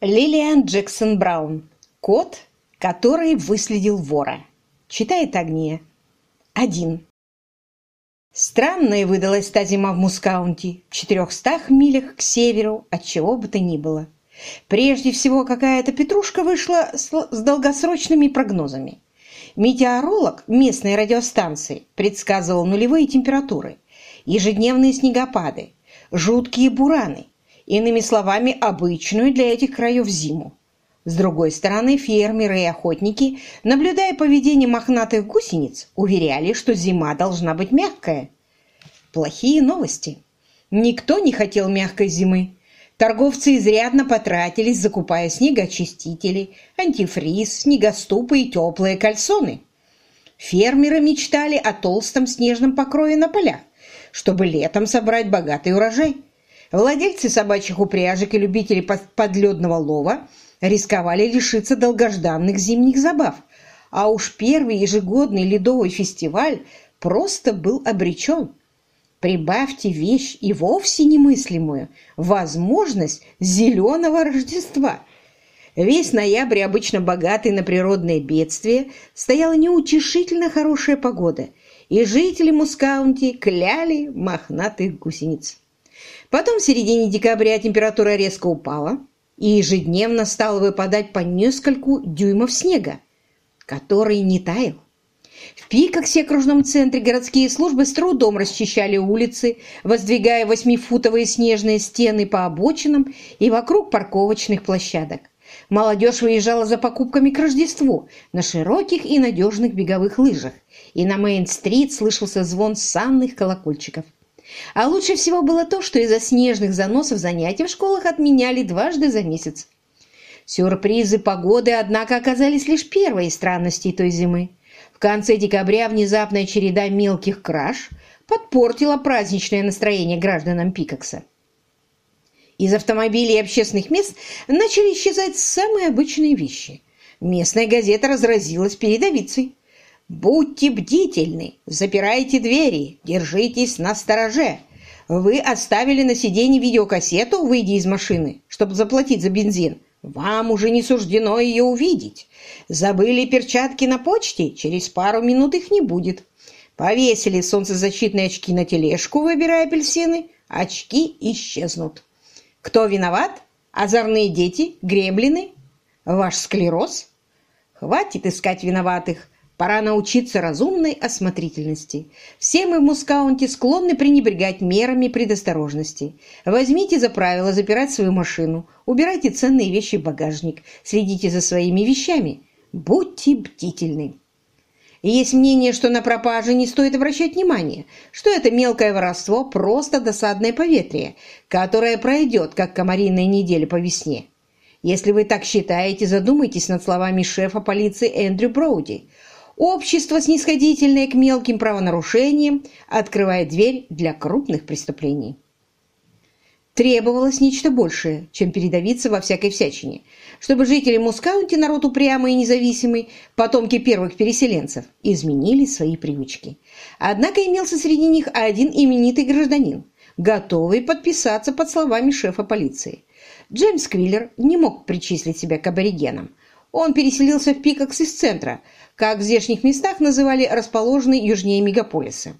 Лилиан Джексон Браун. Кот, который выследил вора. Читает Агния. Один. Странная выдалась та зима в Мускаунте, в четырехстах милях к северу, от чего бы то ни было. Прежде всего, какая-то петрушка вышла с долгосрочными прогнозами. Метеоролог местной радиостанции предсказывал нулевые температуры, ежедневные снегопады, жуткие бураны, иными словами, обычную для этих краев зиму. С другой стороны, фермеры и охотники, наблюдая поведение мохнатых гусениц, уверяли, что зима должна быть мягкая. Плохие новости. Никто не хотел мягкой зимы. Торговцы изрядно потратились, закупая снегоочистители, антифриз, снегоступы и теплые кальсоны. Фермеры мечтали о толстом снежном покрове на полях, чтобы летом собрать богатый урожай. Владельцы собачьих упряжек и любители подледного лова рисковали лишиться долгожданных зимних забав, а уж первый ежегодный ледовый фестиваль просто был обречен. Прибавьте вещь и вовсе немыслимую – возможность зеленого Рождества. Весь ноябрь, обычно богатый на природные бедствия, стояла неутешительно хорошая погода, и жители Мускаунти кляли мохнатых гусениц. Потом в середине декабря температура резко упала, и ежедневно стало выпадать по нескольку дюймов снега, который не таял. В Пикоксе, окружном центре, городские службы с трудом расчищали улицы, воздвигая восьмифутовые снежные стены по обочинам и вокруг парковочных площадок. Молодежь выезжала за покупками к Рождеству на широких и надежных беговых лыжах, и на Мейн-стрит слышался звон санных колокольчиков. А лучше всего было то, что из-за снежных заносов занятия в школах отменяли дважды за месяц. Сюрпризы погоды, однако, оказались лишь первой из странностей той зимы. В конце декабря внезапная череда мелких краж подпортила праздничное настроение гражданам Пикакса. Из автомобилей и общественных мест начали исчезать самые обычные вещи. Местная газета разразилась передовицей. Будьте бдительны, запирайте двери, держитесь на стороже. Вы оставили на сиденье видеокассету, выйдя из машины, чтобы заплатить за бензин. Вам уже не суждено ее увидеть. Забыли перчатки на почте? Через пару минут их не будет. Повесили солнцезащитные очки на тележку, выбирая апельсины. Очки исчезнут. Кто виноват? Озорные дети? Гремлины? Ваш склероз? Хватит искать виноватых. Пора научиться разумной осмотрительности. Все мы в Мускаунте склонны пренебрегать мерами предосторожности. Возьмите за правило запирать свою машину, убирайте ценные вещи в багажник, следите за своими вещами. Будьте бдительны. Есть мнение, что на пропаже не стоит обращать внимание, что это мелкое воровство – просто досадное поветрие, которое пройдет, как комариная неделя по весне. Если вы так считаете, задумайтесь над словами шефа полиции Эндрю Броуди – Общество, снисходительное к мелким правонарушениям, открывает дверь для крупных преступлений. Требовалось нечто большее, чем передавиться во всякой всячине, чтобы жители Мускаунти, народ упрямый и независимый, потомки первых переселенцев, изменили свои привычки. Однако имелся среди них один именитый гражданин, готовый подписаться под словами шефа полиции. Джеймс Квиллер не мог причислить себя к аборигенам. Он переселился в Пикакс из центра – как в здешних местах называли расположенные южнее мегаполиса.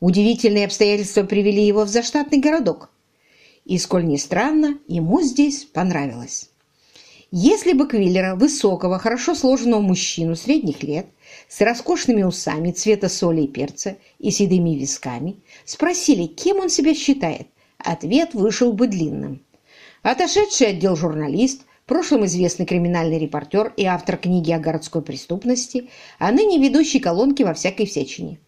Удивительные обстоятельства привели его в заштатный городок. И, сколь ни странно, ему здесь понравилось. Если бы Квиллера, высокого, хорошо сложенного мужчину средних лет, с роскошными усами цвета соли и перца и седыми висками, спросили, кем он себя считает, ответ вышел бы длинным. Отошедший отдел журналист, в прошлом известный криминальный репортер и автор книги о городской преступности, а ныне ведущий колонки во всякой всячине.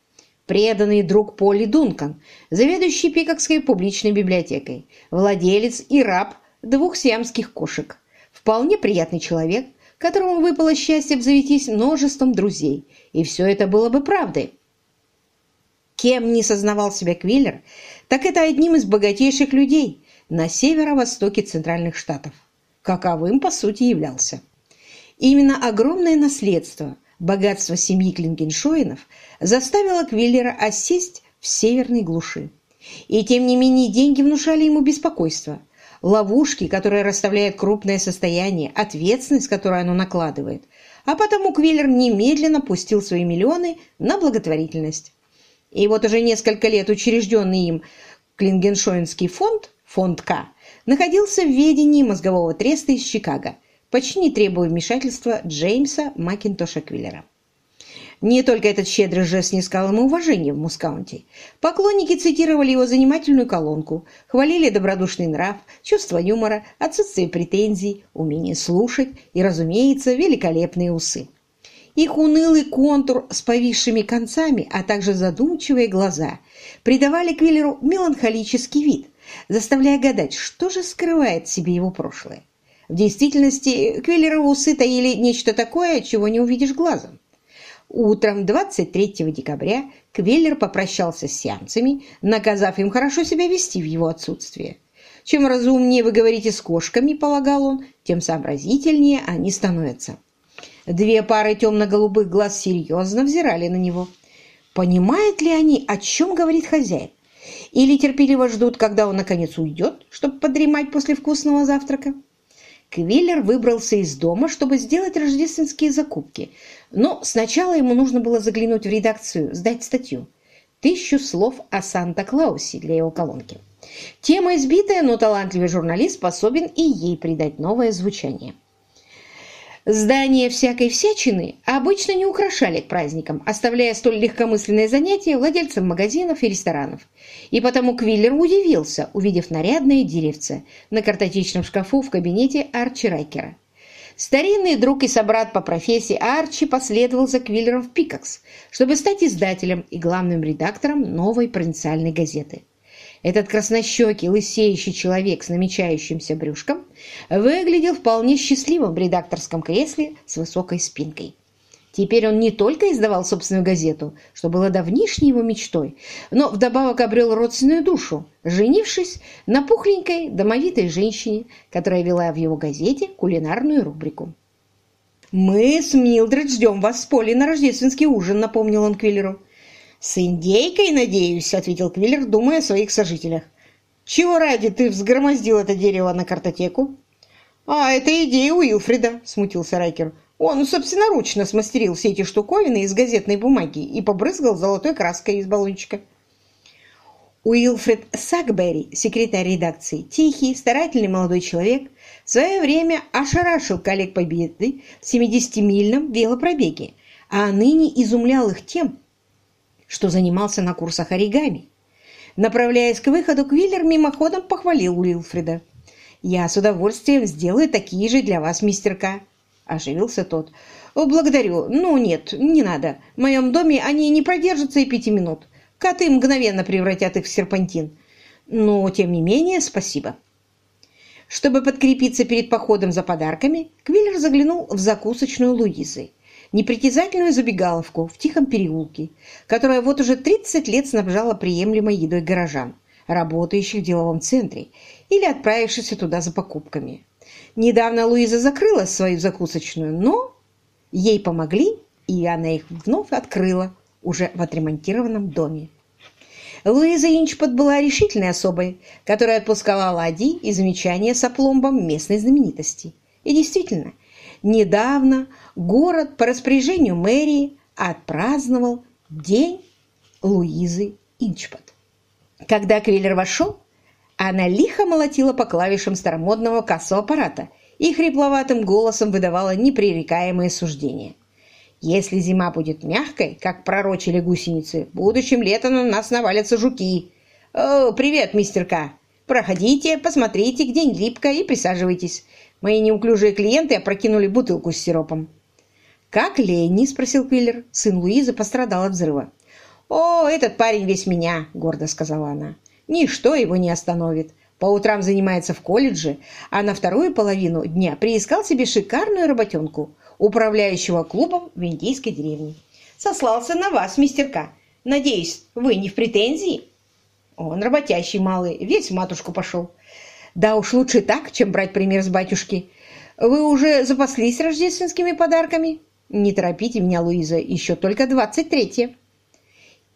Преданный друг Поли Дункан, заведующий Пикокской публичной библиотекой, владелец и раб двух сиамских кошек. Вполне приятный человек, которому выпало счастье обзавестись множеством друзей, и все это было бы правдой. Кем не сознавал себя Квиллер, так это одним из богатейших людей на северо-востоке Центральных Штатов каковым по сути являлся. Именно огромное наследство, богатство семьи Клингеншоинов заставило Квиллера осесть в северной глуши. И тем не менее деньги внушали ему беспокойство. ловушки, которые расставляет крупное состояние, ответственность, которую оно накладывает. А потому Квиллер немедленно пустил свои миллионы на благотворительность. И вот уже несколько лет учрежденный им Клингеншоинский фонд, фонд К, находился в ведении мозгового треста из Чикаго, почти не требуя вмешательства Джеймса Макинтоша Квиллера. Не только этот щедрый жест не ему уважения в Мускаунте. Поклонники цитировали его занимательную колонку, хвалили добродушный нрав, чувство юмора, отсутствие претензий, умение слушать и, разумеется, великолепные усы. Их унылый контур с повисшими концами, а также задумчивые глаза придавали Квиллеру меланхолический вид, заставляя гадать, что же скрывает в себе его прошлое. В действительности Квиллеровы усы таили нечто такое, чего не увидишь глазом. Утром 23 декабря Квеллер попрощался с сиамцами, наказав им хорошо себя вести в его отсутствие. Чем разумнее вы говорите с кошками, полагал он, тем сообразительнее они становятся. Две пары темно-голубых глаз серьезно взирали на него. Понимают ли они, о чем говорит хозяин? Или терпеливо ждут, когда он наконец уйдет, чтобы подремать после вкусного завтрака? Квиллер выбрался из дома, чтобы сделать рождественские закупки, но сначала ему нужно было заглянуть в редакцию, сдать статью. Тысячу слов о Санта-Клаусе для его колонки. Тема избитая, но талантливый журналист способен и ей придать новое звучание. Здания всякой всячины обычно не украшали к праздникам, оставляя столь легкомысленные занятия владельцам магазинов и ресторанов. И потому Квиллер удивился, увидев нарядное деревце на картотечном шкафу в кабинете Арчи Райкера. Старинный друг и собрат по профессии Арчи последовал за Квиллером в Пикакс, чтобы стать издателем и главным редактором новой провинциальной газеты. Этот краснощекий, лысеющий человек с намечающимся брюшком выглядел вполне счастливым в редакторском кресле с высокой спинкой. Теперь он не только издавал собственную газету, что было давнишней его мечтой, но вдобавок обрел родственную душу, женившись на пухленькой домовитой женщине, которая вела в его газете кулинарную рубрику. «Мы с Милдред ждем вас в поле на рождественский ужин», — напомнил он Квиллеру. «С индейкой, надеюсь», — ответил Квиллер, думая о своих сожителях. «Чего ради ты взгромоздил это дерево на картотеку?» «А, это идея Уилфрида», — смутился Райкер. «Он собственноручно смастерил все эти штуковины из газетной бумаги и побрызгал золотой краской из баллончика». Уилфред Сакберри, секретарь редакции, тихий, старательный молодой человек, в свое время ошарашил коллег победы в 70-мильном велопробеге, а ныне изумлял их тем, что занимался на курсах оригами. Направляясь к выходу, Квиллер мимоходом похвалил Уилфрида. «Я с удовольствием сделаю такие же для вас, мистер К. Оживился тот. «Благодарю. Ну, нет, не надо. В моем доме они не продержатся и пяти минут. Коты мгновенно превратят их в серпантин. Но, тем не менее, спасибо». Чтобы подкрепиться перед походом за подарками, Квиллер заглянул в закусочную Луизы непритязательную забегаловку в тихом переулке, которая вот уже 30 лет снабжала приемлемой едой горожан, работающих в деловом центре или отправившихся туда за покупками. Недавно Луиза закрыла свою закусочную, но ей помогли, и она их вновь открыла уже в отремонтированном доме. Луиза Инчпот была решительной особой, которая отпускала оладьи и замечания с опломбом местной знаменитости. И действительно, недавно город по распоряжению мэрии отпраздновал День Луизы Инчпот. Когда Квиллер вошел, она лихо молотила по клавишам старомодного кассового аппарата и хрипловатым голосом выдавала непререкаемые суждения. «Если зима будет мягкой, как пророчили гусеницы, будущим летом на нас навалятся жуки. О, привет, мистер К. Проходите, посмотрите, где не липко, и присаживайтесь. Мои неуклюжие клиенты опрокинули бутылку с сиропом». «Как Ленни?» – спросил Квиллер. Сын Луизы пострадал от взрыва. «О, этот парень весь меня!» – гордо сказала она. «Ничто его не остановит. По утрам занимается в колледже, а на вторую половину дня приискал себе шикарную работенку, управляющего клубом в индийской деревне. Сослался на вас, мистер К. Надеюсь, вы не в претензии?» Он работящий малый, весь в матушку пошел. Да уж лучше так, чем брать пример с батюшки. Вы уже запаслись рождественскими подарками?» «Не торопите меня, Луиза, еще только двадцать третье».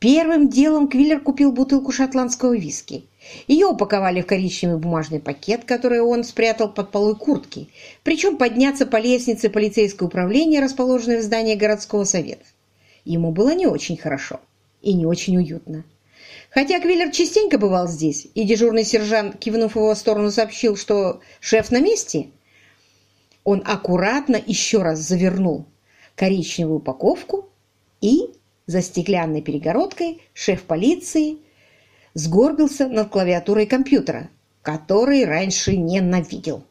Первым делом Квиллер купил бутылку шотландского виски, Ее упаковали в коричневый бумажный пакет, который он спрятал под полой куртки, причем подняться по лестнице полицейского управления, расположенной в здании городского совета. Ему было не очень хорошо и не очень уютно. Хотя Квиллер частенько бывал здесь, и дежурный сержант, кивнув в его сторону, сообщил, что шеф на месте, он аккуратно еще раз завернул коричневую упаковку и за стеклянной перегородкой шеф полиции сгорбился над клавиатурой компьютера, который раньше ненавидел.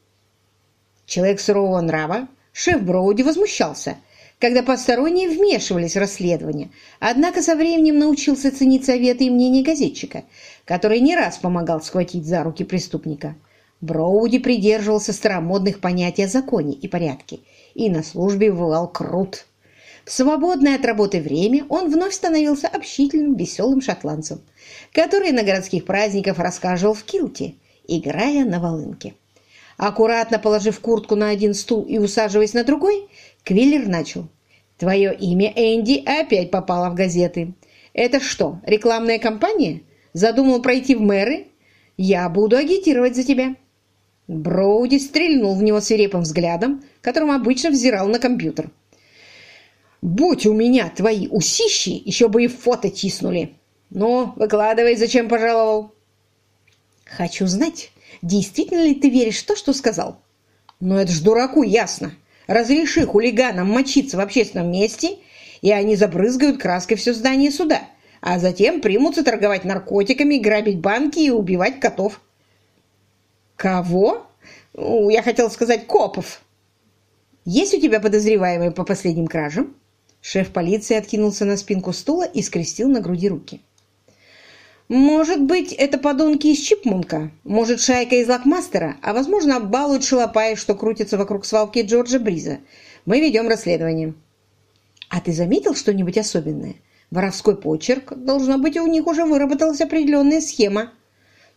Человек сурового нрава, шеф Броуди возмущался, когда посторонние вмешивались в расследование, однако со временем научился ценить советы и мнения газетчика, который не раз помогал схватить за руки преступника. Броуди придерживался старомодных понятий о законе и порядке и на службе бывал крут. В свободное от работы время он вновь становился общительным, веселым шотландцем, который на городских праздниках рассказывал в килте, играя на волынке. Аккуратно положив куртку на один стул и усаживаясь на другой, Квиллер начал. «Твое имя, Энди, опять попало в газеты. Это что, рекламная кампания? Задумал пройти в мэры? Я буду агитировать за тебя». Броуди стрельнул в него свирепым взглядом, которым обычно взирал на компьютер. «Будь у меня твои усищи, еще бы и фото тиснули. Ну, выкладывай, зачем пожаловал?» «Хочу знать, действительно ли ты веришь в то, что сказал?» «Ну, это ж дураку ясно. Разреши хулиганам мочиться в общественном месте, и они забрызгают краской все здание суда, а затем примутся торговать наркотиками, грабить банки и убивать котов. Кого? Я хотел сказать копов. Есть у тебя подозреваемые по последним кражам? Шеф полиции откинулся на спинку стула и скрестил на груди руки. Может быть, это подонки из Чипмунка, может, шайка из Лакмастера, а, возможно, балуют шалопаев, что крутятся вокруг свалки Джорджа Бриза. Мы ведем расследование. А ты заметил что-нибудь особенное? Воровской почерк. Должно быть, у них уже выработалась определенная схема.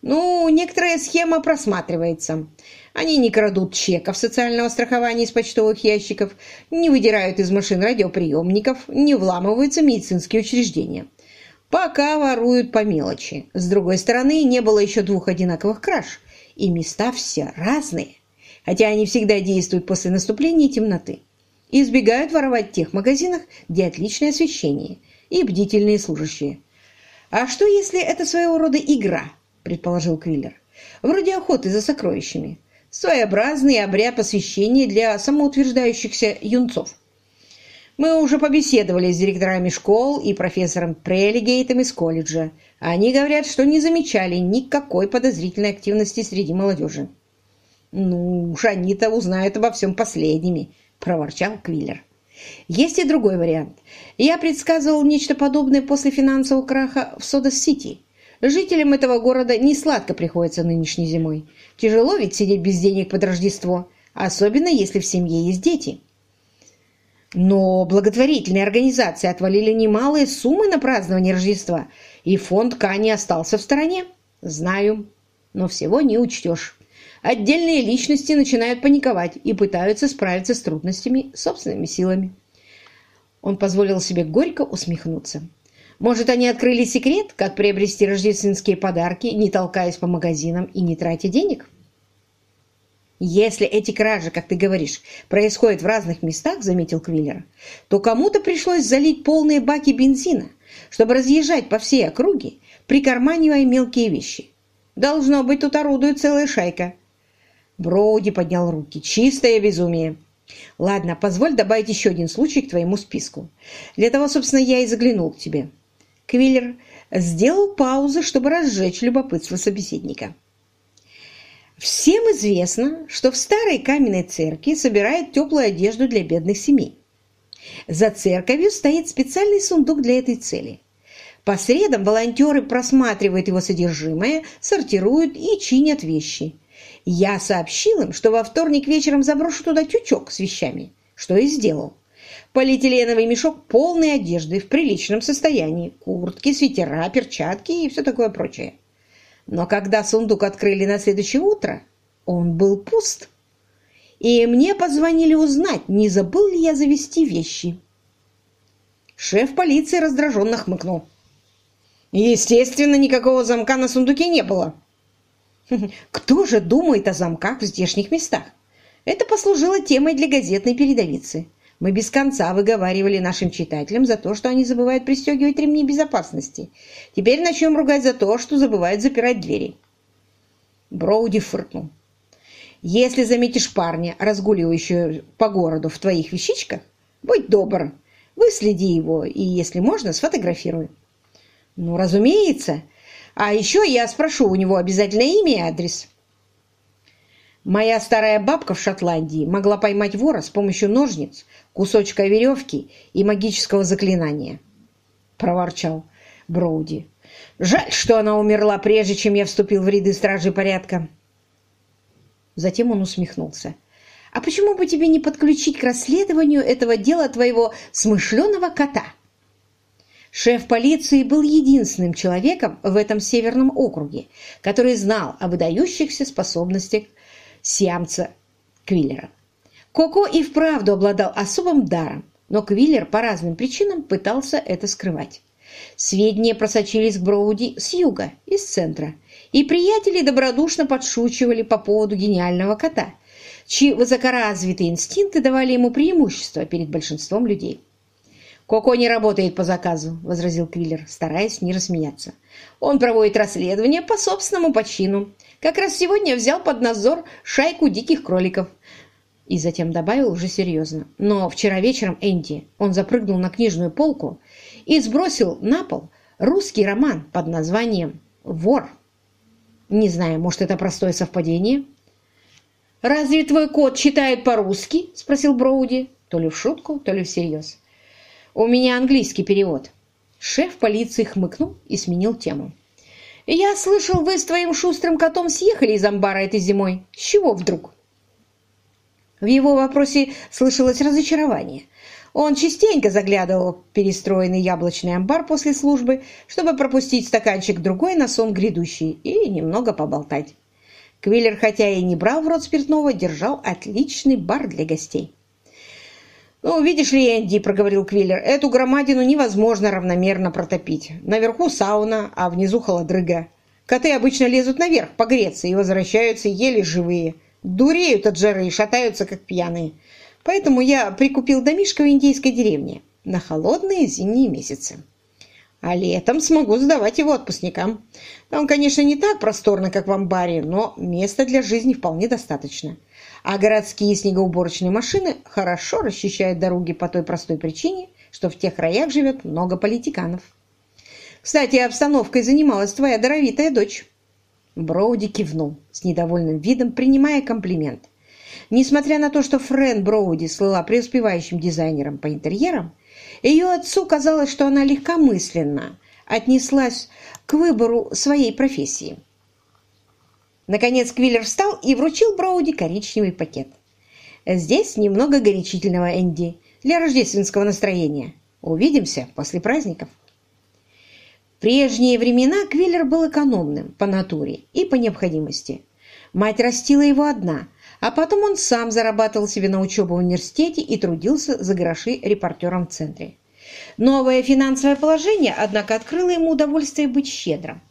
Ну, некоторая схема просматривается. Они не крадут чеков социального страхования из почтовых ящиков, не выдирают из машин радиоприемников, не вламываются в медицинские учреждения. Пока воруют по мелочи. С другой стороны, не было еще двух одинаковых краж, и места все разные, хотя они всегда действуют после наступления темноты. Избегают воровать в тех магазинах, где отличное освещение и бдительные служащие. А что, если это своего рода игра, предположил Квиллер, вроде охоты за сокровищами, своеобразный обряд посвящения для самоутверждающихся юнцов? Мы уже побеседовали с директорами школ и профессором Прелигейтом из колледжа. Они говорят, что не замечали никакой подозрительной активности среди молодежи. «Ну уж они-то узнают обо всем последними», – проворчал Квиллер. «Есть и другой вариант. Я предсказывал нечто подобное после финансового краха в Содос-Сити. Жителям этого города не сладко приходится нынешней зимой. Тяжело ведь сидеть без денег под Рождество, особенно если в семье есть дети». Но благотворительные организации отвалили немалые суммы на празднование Рождества, и фонд Кани остался в стороне. Знаю, но всего не учтешь. Отдельные личности начинают паниковать и пытаются справиться с трудностями собственными силами. Он позволил себе горько усмехнуться. Может, они открыли секрет, как приобрести рождественские подарки, не толкаясь по магазинам и не тратя денег? «Если эти кражи, как ты говоришь, происходят в разных местах, — заметил Квиллер, — то кому-то пришлось залить полные баки бензина, чтобы разъезжать по всей округе, прикарманивая мелкие вещи. Должно быть, тут орудует целая шайка». Броуди поднял руки. «Чистое безумие!» «Ладно, позволь добавить еще один случай к твоему списку. Для того, собственно, я и заглянул к тебе». Квиллер сделал паузу, чтобы разжечь любопытство собеседника. Всем известно, что в старой каменной церкви собирают теплую одежду для бедных семей. За церковью стоит специальный сундук для этой цели. По средам волонтеры просматривают его содержимое, сортируют и чинят вещи. Я сообщил им, что во вторник вечером заброшу туда тючок с вещами, что и сделал. Полиэтиленовый мешок полной одежды в приличном состоянии, куртки, свитера, перчатки и все такое прочее. Но когда сундук открыли на следующее утро, он был пуст. И мне позвонили узнать, не забыл ли я завести вещи. Шеф полиции раздраженно хмыкнул. Естественно, никакого замка на сундуке не было. Кто же думает о замках в здешних местах? Это послужило темой для газетной передовицы. Мы без конца выговаривали нашим читателям за то, что они забывают пристегивать ремни безопасности. Теперь начнем ругать за то, что забывают запирать двери. Броуди фыркнул. Если заметишь парня, разгуливающего по городу в твоих вещичках, будь добр, выследи его и, если можно, сфотографируй. Ну, разумеется. А еще я спрошу у него обязательно имя и адрес. Моя старая бабка в Шотландии могла поймать вора с помощью ножниц, кусочка веревки и магического заклинания. Проворчал Броуди. Жаль, что она умерла, прежде чем я вступил в ряды стражей порядка. Затем он усмехнулся. «А почему бы тебе не подключить к расследованию этого дела твоего смышленого кота?» Шеф полиции был единственным человеком в этом северном округе, который знал о выдающихся способностях сиамца Квиллера. Коко и вправду обладал особым даром, но Квиллер по разным причинам пытался это скрывать. Сведения просочились к Броуди с юга, из центра, и приятели добродушно подшучивали по поводу гениального кота, чьи высокоразвитые инстинкты давали ему преимущество перед большинством людей. «Коко не работает по заказу», — возразил Квиллер, стараясь не рассмеяться. «Он проводит расследование по собственному почину. Как раз сегодня взял под надзор шайку диких кроликов». И затем добавил уже серьезно. «Но вчера вечером Энди, он запрыгнул на книжную полку и сбросил на пол русский роман под названием «Вор». Не знаю, может, это простое совпадение?» «Разве твой кот читает по-русски?» — спросил Броуди, то ли в шутку, то ли всерьез. У меня английский перевод». Шеф полиции хмыкнул и сменил тему. «Я слышал, вы с твоим шустрым котом съехали из амбара этой зимой. С чего вдруг?» В его вопросе слышалось разочарование. Он частенько заглядывал в перестроенный яблочный амбар после службы, чтобы пропустить стаканчик другой на сон грядущий и немного поболтать. Квиллер, хотя и не брал в рот спиртного, держал отличный бар для гостей. «Ну, видишь ли, Энди, — проговорил Квиллер, — эту громадину невозможно равномерно протопить. Наверху сауна, а внизу холодрыга. Коты обычно лезут наверх погреться и возвращаются еле живые. Дуреют от жары и шатаются, как пьяные. Поэтому я прикупил домишко в индейской деревне на холодные зимние месяцы. А летом смогу сдавать его отпускникам. Там, конечно, не так просторно, как в амбаре, но места для жизни вполне достаточно а городские снегоуборочные машины хорошо расчищают дороги по той простой причине, что в тех краях живет много политиканов. Кстати, обстановкой занималась твоя даровитая дочь. Броуди кивнул с недовольным видом, принимая комплимент. Несмотря на то, что Френ Броуди слыла преуспевающим дизайнером по интерьерам, ее отцу казалось, что она легкомысленно отнеслась к выбору своей профессии. Наконец Квиллер встал и вручил Броуди коричневый пакет. «Здесь немного горячительного, Энди, для рождественского настроения. Увидимся после праздников». В прежние времена Квиллер был экономным по натуре и по необходимости. Мать растила его одна, а потом он сам зарабатывал себе на учебу в университете и трудился за гроши репортером в центре. Новое финансовое положение, однако, открыло ему удовольствие быть щедрым.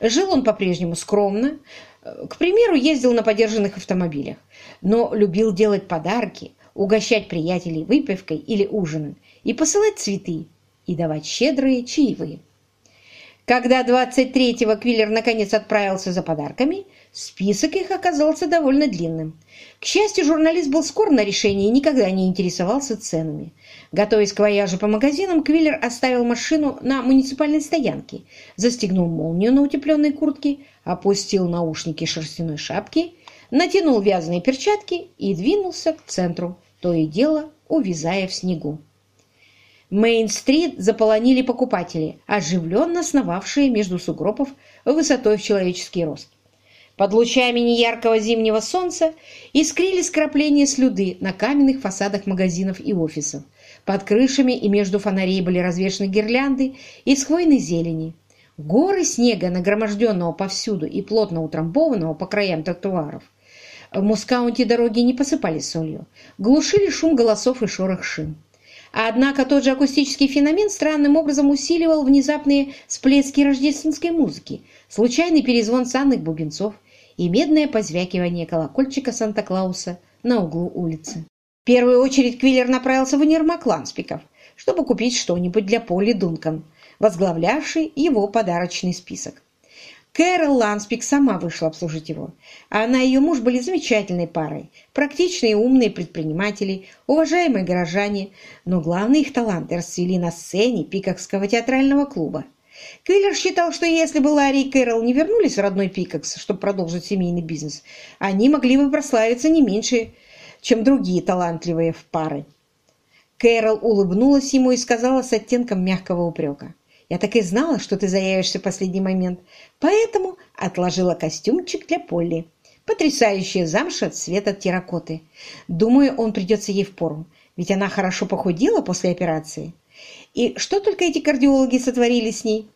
Жил он по-прежнему скромно, к примеру, ездил на подержанных автомобилях, но любил делать подарки, угощать приятелей выпивкой или ужином и посылать цветы и давать щедрые чаевые. Когда 23-го Квиллер наконец отправился за подарками, список их оказался довольно длинным. К счастью, журналист был скор на решение и никогда не интересовался ценами. Готовясь к вояжу по магазинам, Квиллер оставил машину на муниципальной стоянке, застегнул молнию на утепленной куртке, опустил наушники шерстяной шапки, натянул вязаные перчатки и двинулся к центру, то и дело увязая в снегу. Мейн-стрит заполонили покупатели, оживленно сновавшие между сугробов высотой в человеческий рост. Под лучами неяркого зимнего солнца искрились крапления слюды на каменных фасадах магазинов и офисов. Под крышами и между фонарей были развешаны гирлянды из хвойной зелени. Горы снега, нагроможденного повсюду и плотно утрамбованного по краям тротуаров. В Мускаунте дороги не посыпались солью, глушили шум голосов и шорох шин. Однако тот же акустический феномен странным образом усиливал внезапные всплески рождественской музыки, случайный перезвон санных бубенцов и медное позвякивание колокольчика Санта-Клауса на углу улицы. В первую очередь Квиллер направился в универмаг Ланспиков, чтобы купить что-нибудь для Поли Дункан, возглавлявший его подарочный список. Кэрол Ланспик сама вышла обслужить его. Она и ее муж были замечательной парой, практичные умные предприниматели, уважаемые горожане, но главные их таланты расцвели на сцене Пикокского театрального клуба. Квиллер считал, что если бы Ларри и Кэрол не вернулись в родной Пикокс, чтобы продолжить семейный бизнес, они могли бы прославиться не меньше, чем другие талантливые в пары. Кэрол улыбнулась ему и сказала с оттенком мягкого упрека. Я так и знала, что ты заявишься в последний момент, поэтому отложила костюмчик для Полли. Потрясающая замша цвета терракоты. Думаю, он придется ей в пору, ведь она хорошо похудела после операции. И что только эти кардиологи сотворили с ней?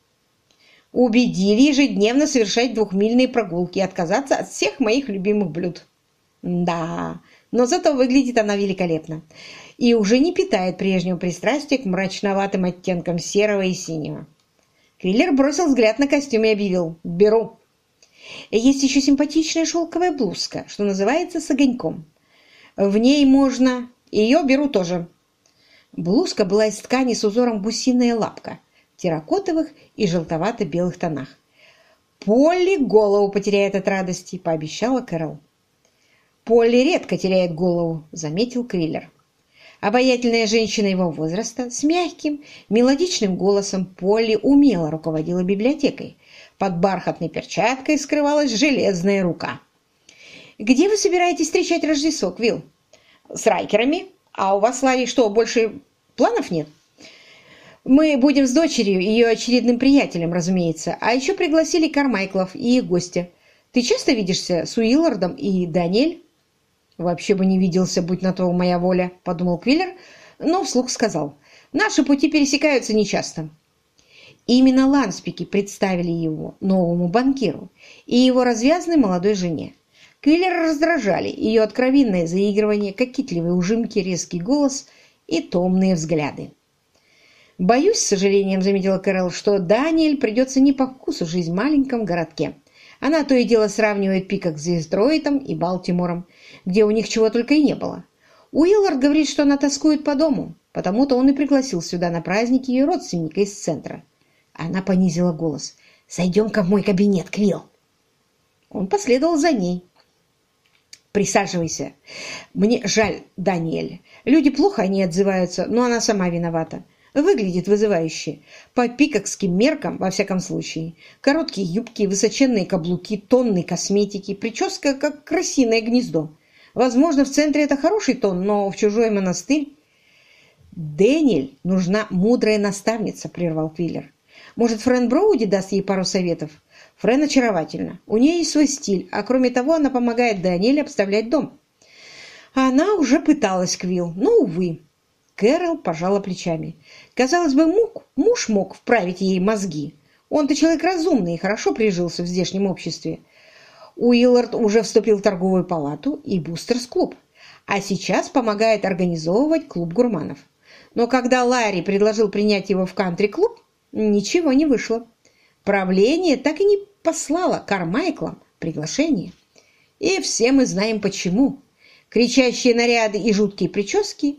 Убедили ежедневно совершать двухмильные прогулки и отказаться от всех моих любимых блюд. Да, но зато выглядит она великолепно и уже не питает прежнего пристрастия к мрачноватым оттенкам серого и синего. Квиллер бросил взгляд на костюм и объявил «Беру». Есть еще симпатичная шелковая блузка, что называется с огоньком. В ней можно... Ее беру тоже. Блузка была из ткани с узором гусиная лапка в терракотовых и желтовато-белых тонах. «Полли голову потеряет от радости», — пообещала Кэрол. «Полли редко теряет голову», — заметил Квиллер. Обаятельная женщина его возраста с мягким, мелодичным голосом Полли умело руководила библиотекой. Под бархатной перчаткой скрывалась железная рука. «Где вы собираетесь встречать Рождество, Квилл?» «С Райкерами. А у вас, Ларри, что, больше планов нет?» «Мы будем с дочерью и ее очередным приятелем, разумеется. А еще пригласили Кармайклов и их гостя. Ты часто видишься с Уиллардом и Даниэль?» «Вообще бы не виделся, будь на то моя воля», — подумал Квиллер, но вслух сказал. «Наши пути пересекаются нечасто». Именно Ланспики представили его новому банкиру и его развязанной молодой жене. Квиллера раздражали ее откровенное заигрывание, кокетливые ужимки, резкий голос и томные взгляды. «Боюсь, с сожалением заметила Кэрол, что Даниэль придется не по вкусу жизнь в маленьком городке. Она то и дело сравнивает Пикок с Дестройтом и Балтимором, где у них чего только и не было. Уиллард говорит, что она тоскует по дому, потому-то он и пригласил сюда на праздники ее родственника из центра. Она понизила голос. «Зайдем-ка в мой кабинет, Квилл!» Он последовал за ней. «Присаживайся. Мне жаль, Даниэль. Люди плохо о ней отзываются, но она сама виновата. Выглядит вызывающе. По пикокским меркам, во всяком случае. Короткие юбки, высоченные каблуки, тонны косметики, прическа, как красиное гнездо. Возможно, в центре это хороший тон, но в чужой монастырь... «Дэниэль нужна мудрая наставница», — прервал Квиллер. «Может, Френ Броуди даст ей пару советов? Френ очаровательна. У нее есть свой стиль, а кроме того, она помогает Дэниэлю обставлять дом». Она уже пыталась, Квилл, но, увы. Кэрол пожала плечами. Казалось бы, мук, муж мог вправить ей мозги. Он-то человек разумный и хорошо прижился в здешнем обществе. Уиллард уже вступил в торговую палату и Бустерс-клуб, а сейчас помогает организовывать клуб гурманов. Но когда Ларри предложил принять его в кантри-клуб, ничего не вышло. Правление так и не послало Кармайклам приглашение. И все мы знаем почему. Кричащие наряды и жуткие прически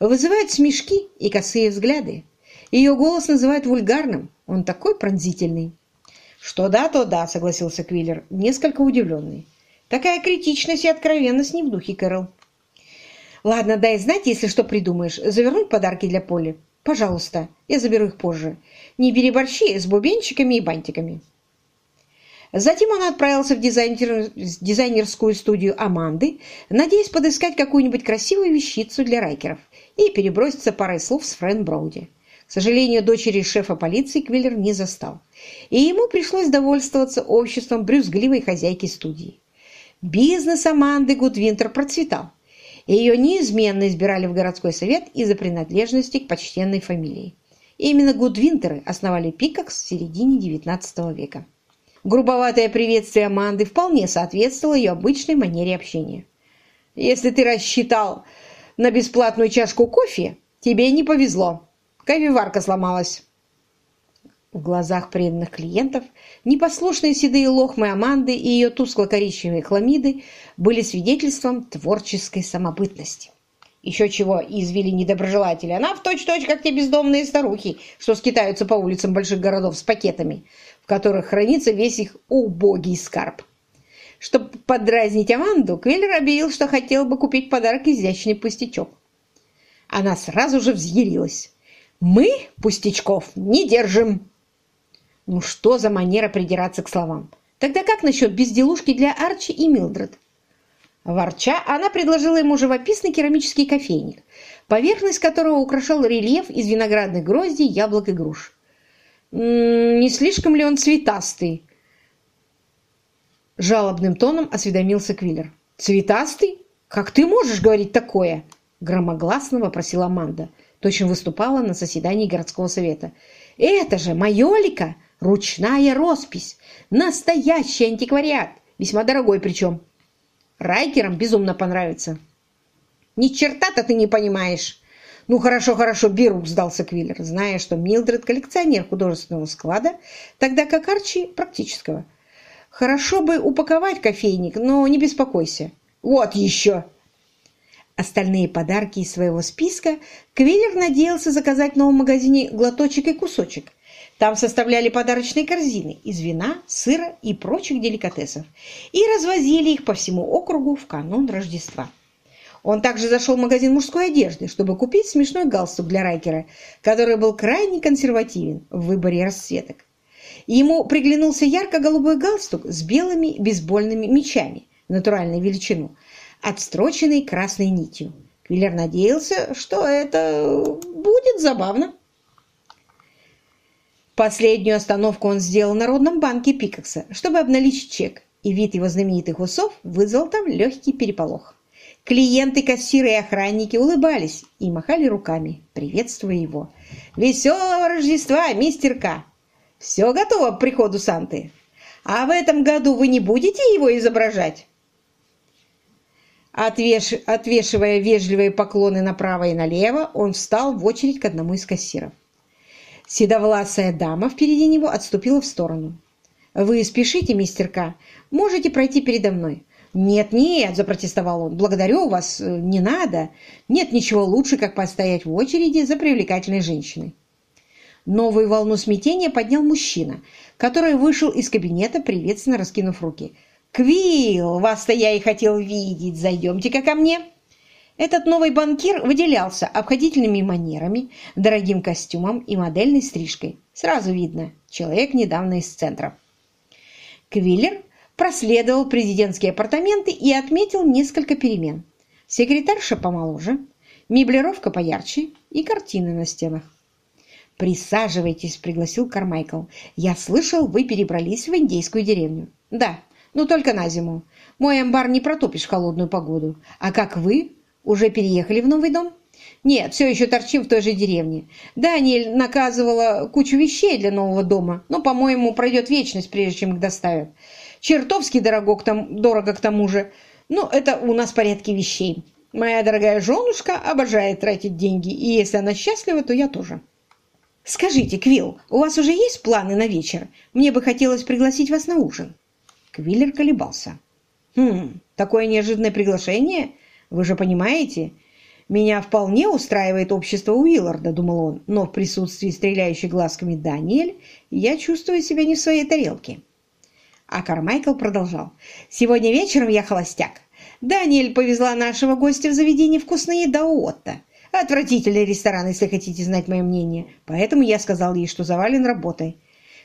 вызывают смешки и косые взгляды. Ее голос называют вульгарным, он такой пронзительный. «Что да, то да», — согласился Квиллер, несколько удивленный. «Такая критичность и откровенность не в духе Кэрол». «Ладно, дай знать, если что придумаешь. Завернуть подарки для Поли? Пожалуйста, я заберу их позже. Не переборщи с бубенчиками и бантиками». Затем он отправился в дизайнер... дизайнерскую студию Аманды, надеясь подыскать какую-нибудь красивую вещицу для райкеров и переброситься парой слов с Фрэн Броуди. К сожалению, дочери шефа полиции Квиллер не застал, и ему пришлось довольствоваться обществом брюзгливой хозяйки студии. Бизнес Аманды Гудвинтер процветал, и ее неизменно избирали в городской совет из-за принадлежности к почтенной фамилии. И именно Гудвинтеры основали Пикакс в середине XIX века. Грубоватое приветствие Аманды вполне соответствовало ее обычной манере общения. «Если ты рассчитал на бесплатную чашку кофе, тебе не повезло. Кофеварка сломалась». В глазах преданных клиентов непослушные седые лохмы Аманды и ее тускло-коричневые хламиды были свидетельством творческой самобытности. Еще чего извели недоброжелатели. Она в точь-точь, -точь, как те бездомные старухи, что скитаются по улицам больших городов с пакетами, в которых хранится весь их убогий скарб. Чтобы подразнить Аманду, Квиллер объявил, что хотел бы купить подарок изящный пустячок. Она сразу же взъярилась. «Мы пустячков не держим!» Ну что за манера придираться к словам? Тогда как насчет безделушки для Арчи и Милдред? Ворча, она предложила ему живописный керамический кофейник, поверхность которого украшал рельеф из виноградных гроздей, яблок и груш. «Не слишком ли он цветастый?» Жалобным тоном осведомился Квиллер. «Цветастый? Как ты можешь говорить такое?» Громогласно вопросила Аманда. Точно выступала на заседании городского совета. «Это же майолика! Ручная роспись! Настоящий антиквариат! Весьма дорогой причем. Райкерам безумно понравится». «Ни черта-то ты не понимаешь!» «Ну, хорошо, хорошо, беру», — сдался Квиллер, зная, что Милдред — коллекционер художественного склада, тогда как Арчи — практического. «Хорошо бы упаковать кофейник, но не беспокойся». «Вот еще!» Остальные подарки из своего списка Квиллер надеялся заказать в новом магазине глоточек и кусочек. Там составляли подарочные корзины из вина, сыра и прочих деликатесов и развозили их по всему округу в канун Рождества. Он также зашел в магазин мужской одежды, чтобы купить смешной галстук для Райкера, который был крайне консервативен в выборе расцветок. Ему приглянулся ярко-голубой галстук с белыми бейсбольными мечами натуральной величину – отстроченный красной нитью. Квиллер надеялся, что это будет забавно. Последнюю остановку он сделал в Народном банке Пикакса, чтобы обналичить чек, и вид его знаменитых усов вызвал там легкий переполох. Клиенты, кассиры и охранники улыбались и махали руками, приветствуя его. «Веселого Рождества, мистер К! Все готово к приходу Санты. А в этом году вы не будете его изображать?» Отвеш... Отвешивая вежливые поклоны направо и налево, он встал в очередь к одному из кассиров. Седовласая дама впереди него отступила в сторону. «Вы спешите, мистер К. Можете пройти передо мной». «Нет-нет», – запротестовал он, – «благодарю вас, э, не надо. Нет ничего лучше, как постоять в очереди за привлекательной женщиной». Новую волну смятения поднял мужчина, который вышел из кабинета, приветственно раскинув руки – «Квилл, вас-то я и хотел видеть. Зайдемте-ка ко мне». Этот новый банкир выделялся обходительными манерами, дорогим костюмом и модельной стрижкой. Сразу видно, человек недавно из центра. Квиллер проследовал президентские апартаменты и отметил несколько перемен. Секретарша помоложе, меблировка поярче и картины на стенах. «Присаживайтесь», — пригласил Кармайкл. «Я слышал, вы перебрались в индейскую деревню». «Да, ну, только на зиму. Мой амбар не протопишь в холодную погоду. А как вы? Уже переехали в новый дом? Нет, все еще торчим в той же деревне. Даниэль наказывала кучу вещей для нового дома, но, по-моему, пройдет вечность, прежде чем их доставят. Чертовски дорого к, тому, дорого к тому же. Ну, это у нас порядки вещей. Моя дорогая женушка обожает тратить деньги, и если она счастлива, то я тоже. Скажите, Квилл, у вас уже есть планы на вечер? Мне бы хотелось пригласить вас на ужин. Квиллер колебался. «Хм, такое неожиданное приглашение? Вы же понимаете, меня вполне устраивает общество Уилларда», — думал он, «но в присутствии стреляющей глазками Даниэль я чувствую себя не в своей тарелке». А Кармайкл продолжал. «Сегодня вечером я холостяк. Даниэль повезла нашего гостя в заведение «Вкусные до Отто». Отвратительный ресторан, если хотите знать мое мнение. Поэтому я сказал ей, что завален работой.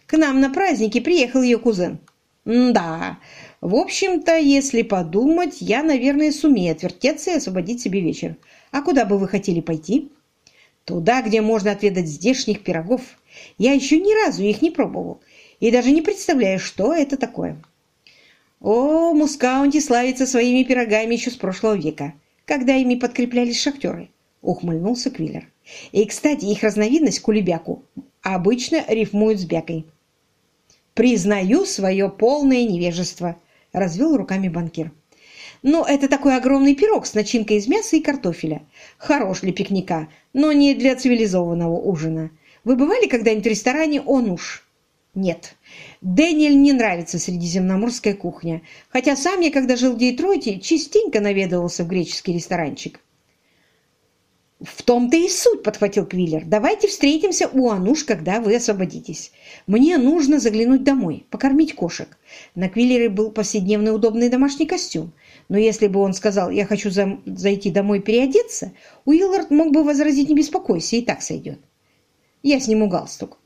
К нам на праздники приехал ее кузен. Да, в общем-то, если подумать, я, наверное, сумею отвертеться и освободить себе вечер. А куда бы вы хотели пойти? Туда, где можно отведать здешних пирогов. Я еще ни разу их не пробовал и даже не представляю, что это такое. О, Мускаунти славится своими пирогами еще с прошлого века, когда ими подкреплялись шахтеры, ухмыльнулся Квиллер. И, кстати, их разновидность кулебяку обычно рифмуют с бякой. «Признаю свое полное невежество», — развел руками банкир. Но это такой огромный пирог с начинкой из мяса и картофеля. Хорош для пикника, но не для цивилизованного ужина. Вы бывали когда-нибудь в ресторане «Он уж»? Нет. Дэниэль не нравится средиземноморская кухня, хотя сам я, когда жил в Детройте, частенько наведывался в греческий ресторанчик. «В том-то и суть», — подхватил Квиллер. «Давайте встретимся у Ануш, когда вы освободитесь. Мне нужно заглянуть домой, покормить кошек». На Квиллере был повседневный удобный домашний костюм, но если бы он сказал «я хочу за зайти домой переодеться», Уиллард мог бы возразить «не беспокойся, и так сойдет». Я сниму галстук.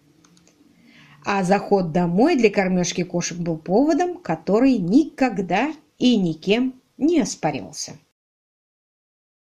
А заход домой для кормежки кошек был поводом, который никогда и никем не оспаривался.